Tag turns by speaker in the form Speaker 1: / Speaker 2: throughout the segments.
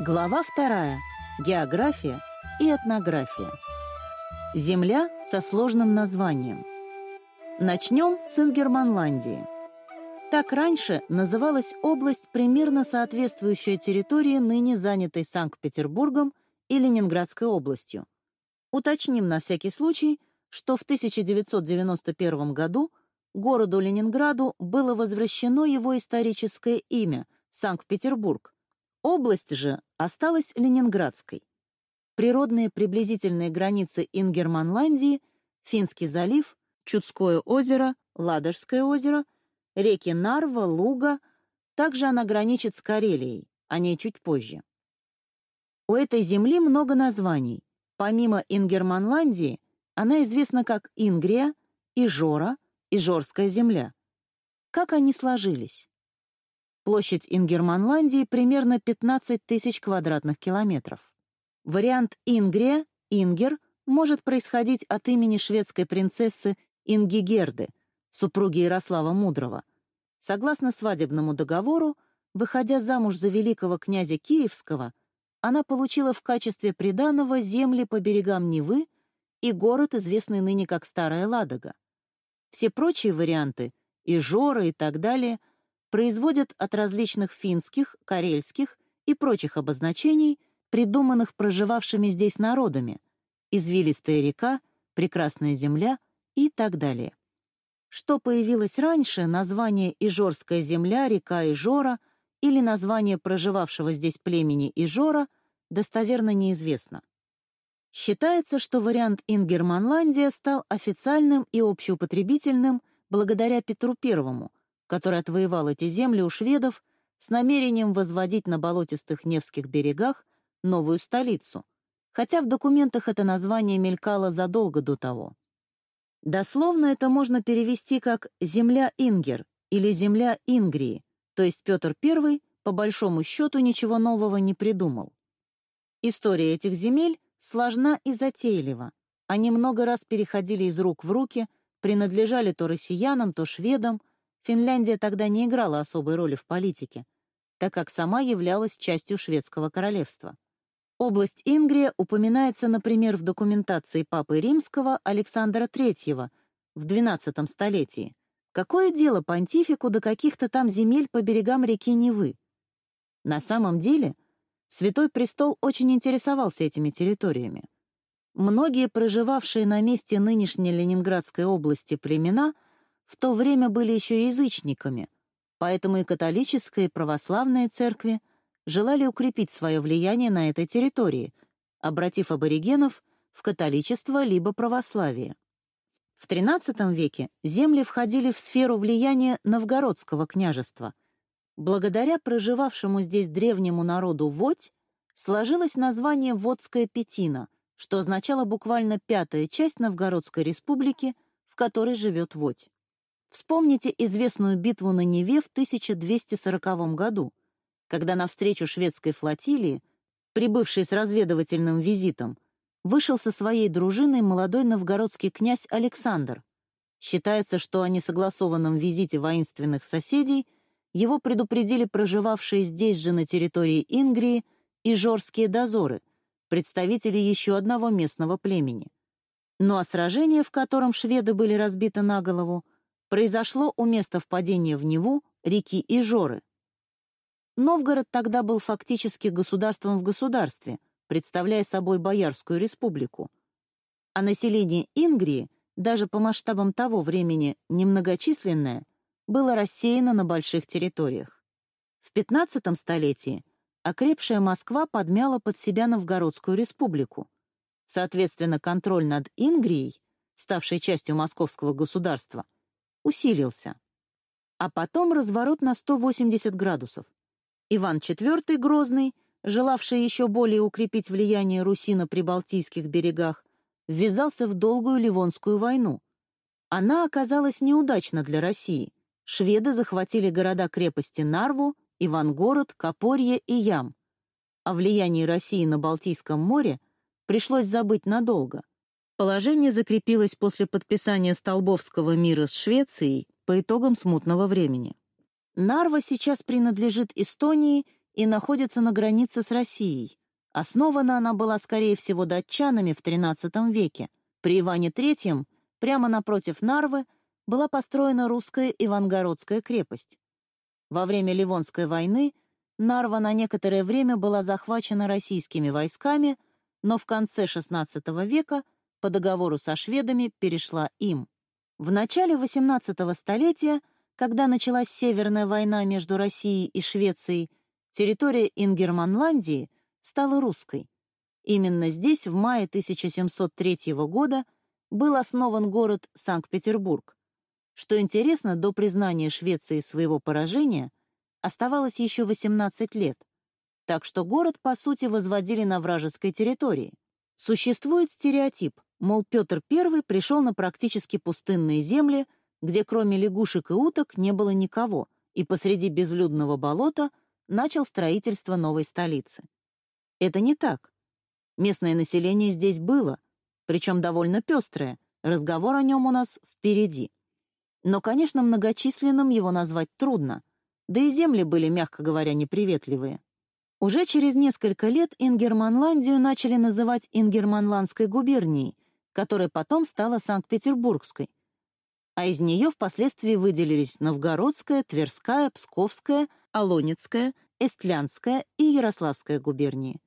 Speaker 1: Глава вторая. География и этнография. Земля со сложным названием. Начнем с Ингерманландии. Так раньше называлась область, примерно соответствующая территории, ныне занятой Санкт-Петербургом и Ленинградской областью. Уточним на всякий случай, что в 1991 году городу Ленинграду было возвращено его историческое имя — Санкт-Петербург. Область же осталась Ленинградской. Природные приблизительные границы Ингерманландии — Финский залив, Чудское озеро, Ладожское озеро, реки Нарва, Луга. Также она граничит с Карелией, о ней чуть позже. У этой земли много названий. Помимо Ингерманландии, она известна как Ингрия, Ижора, Ижорская земля. Как они сложились? Площадь Ингерманландии примерно 15 тысяч квадратных километров. Вариант Ингрия, Ингер, может происходить от имени шведской принцессы Ингигерды, супруги Ярослава Мудрого. Согласно свадебному договору, выходя замуж за великого князя Киевского, она получила в качестве приданого земли по берегам Невы и город, известный ныне как Старая Ладога. Все прочие варианты, и Жора и так далее — производят от различных финских, карельских и прочих обозначений, придуманных проживавшими здесь народами, извилистая река, прекрасная земля и так далее. Что появилось раньше, название Ижорская земля, река Ижора или название проживавшего здесь племени Ижора, достоверно неизвестно. Считается, что вариант Ингерманландия стал официальным и общеупотребительным благодаря Петру Первому — который отвоевал эти земли у шведов с намерением возводить на болотистых Невских берегах новую столицу, хотя в документах это название мелькало задолго до того. Дословно это можно перевести как «земля Ингер» или «земля Ингрии», то есть Петр I, по большому счету, ничего нового не придумал. История этих земель сложна и затейлива. Они много раз переходили из рук в руки, принадлежали то россиянам, то шведам, Финляндия тогда не играла особой роли в политике, так как сама являлась частью шведского королевства. Область Ингрия упоминается, например, в документации Папы Римского Александра III в XII столетии. Какое дело понтифику до каких-то там земель по берегам реки Невы? На самом деле, Святой Престол очень интересовался этими территориями. Многие проживавшие на месте нынешней Ленинградской области племена — в то время были еще язычниками, поэтому и католическая, и православная церкви желали укрепить свое влияние на этой территории, обратив аборигенов в католичество либо православие. В XIII веке земли входили в сферу влияния Новгородского княжества. Благодаря проживавшему здесь древнему народу Водь сложилось название Водская Петина, что означало буквально пятая часть Новгородской республики, в которой живет Водь. Вспомните известную битву на Неве в 1240 году, когда навстречу шведской флотилии, прибывшей с разведывательным визитом, вышел со своей дружиной молодой новгородский князь Александр. Считается, что о несогласованном визите воинственных соседей его предупредили проживавшие здесь же на территории Ингрии и жорские дозоры, представители еще одного местного племени. Ну а сражение, в котором шведы были разбиты на голову, произошло у места впадения в Неву реки Ижоры. Новгород тогда был фактически государством в государстве, представляя собой Боярскую республику. А население Ингрии, даже по масштабам того времени немногочисленное, было рассеяно на больших территориях. В XV столетии окрепшая Москва подмяла под себя Новгородскую республику. Соответственно, контроль над Ингрией, ставшей частью московского государства, усилился. А потом разворот на 180 градусов. Иван IV Грозный, желавший еще более укрепить влияние Руси на прибалтийских берегах, ввязался в долгую Ливонскую войну. Она оказалась неудачна для России. Шведы захватили города-крепости Нарву, Ивангород, Копорье и Ям. О влиянии России на Балтийском море пришлось забыть надолго. Положение закрепилось после подписания Столбовского мира с Швецией по итогам смутного времени. Нарва сейчас принадлежит Эстонии и находится на границе с Россией. Основана она была, скорее всего, датчанами в XIII веке. При Иване III, прямо напротив Нарвы, была построена русская Ивангородская крепость. Во время Ливонской войны Нарва на некоторое время была захвачена российскими войсками, но в конце XVI века по договору со шведами перешла им. В начале XVIII столетия, когда началась Северная война между Россией и Швецией, территория Ингерманландии стала русской. Именно здесь в мае 1703 года был основан город Санкт-Петербург. Что интересно, до признания Швеции своего поражения оставалось еще 18 лет, так что город, по сути, возводили на вражеской территории. Существует стереотип, мол, Петр I пришел на практически пустынные земли, где кроме лягушек и уток не было никого, и посреди безлюдного болота начал строительство новой столицы. Это не так. Местное население здесь было, причем довольно пестрое, разговор о нем у нас впереди. Но, конечно, многочисленным его назвать трудно, да и земли были, мягко говоря, неприветливые. Уже через несколько лет Ингерманландию начали называть Ингерманландской губернией, которая потом стала Санкт-Петербургской, а из нее впоследствии выделились Новгородская, Тверская, Псковская, Алонецкая, Эстлянская и Ярославская губернии.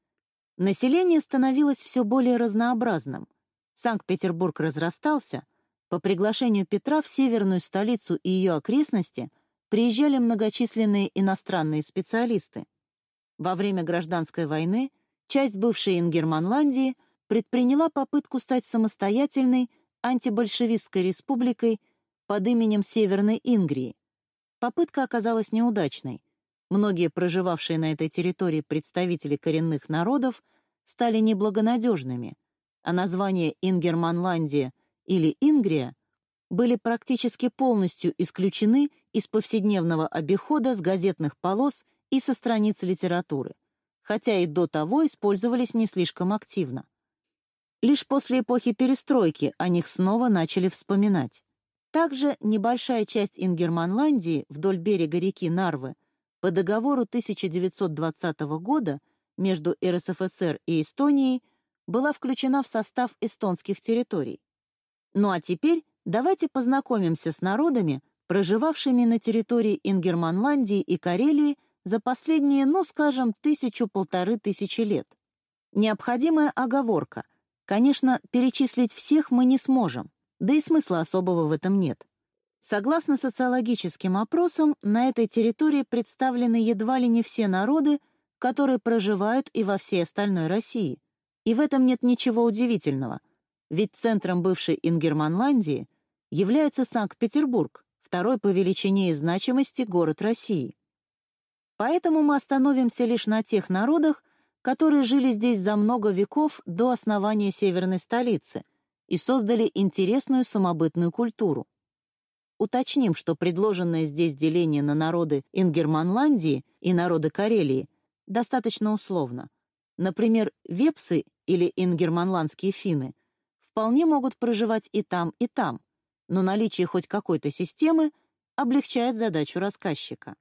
Speaker 1: Население становилось все более разнообразным. Санкт-Петербург разрастался — по приглашению Петра в северную столицу и ее окрестности приезжали многочисленные иностранные специалисты. Во время гражданской войны часть бывшей Ингерманландии предприняла попытку стать самостоятельной антибольшевистской республикой под именем Северной Ингрии. Попытка оказалась неудачной. Многие проживавшие на этой территории представители коренных народов стали неблагонадежными, а название Ингерманландия — или Ингрия были практически полностью исключены из повседневного обихода с газетных полос и со страниц литературы, хотя и до того использовались не слишком активно. Лишь после эпохи перестройки о них снова начали вспоминать. Также небольшая часть Ингерманландии вдоль берега реки Нарвы по договору 1920 года между РСФСР и Эстонией была включена в состав эстонских территорий. Ну а теперь давайте познакомимся с народами, проживавшими на территории Ингерманландии и Карелии за последние, ну, скажем, тысячу-полторы тысячи лет. Необходимая оговорка. Конечно, перечислить всех мы не сможем, да и смысла особого в этом нет. Согласно социологическим опросам, на этой территории представлены едва ли не все народы, которые проживают и во всей остальной России. И в этом нет ничего удивительного — ведь центром бывшей Ингерманландии является Санкт-Петербург, второй по величине и значимости город России. Поэтому мы остановимся лишь на тех народах, которые жили здесь за много веков до основания северной столицы и создали интересную самобытную культуру. Уточним, что предложенное здесь деление на народы Ингерманландии и народы Карелии достаточно условно. Например, вепсы или ингерманландские финны вполне могут проживать и там, и там, но наличие хоть какой-то системы облегчает задачу рассказчика.